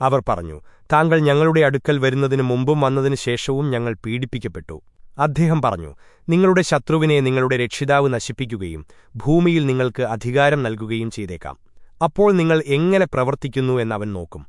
അവർ പറഞ്ഞു താങ്കൾ ഞങ്ങളുടെ അടുക്കൽ വരുന്നതിനു മുമ്പും വന്നതിനു ശേഷവും ഞങ്ങൾ പീഡിപ്പിക്കപ്പെട്ടു. അദ്ദേഹം പറഞ്ഞു നിങ്ങളുടെ ശത്രുവിനെ നിങ്ങളുടെ രക്ഷിതാവ് നശിപ്പിക്കുകയും ഭൂമിയിൽ നിങ്ങൾക്ക് അധികാരം നൽകുകയും ചെയ്തേക്കാം. അപ്പോൾ നിങ്ങൾ എങ്ങനെ പ്രവർത്തിക്കുന്നു എന്നവൻ നോക്കും.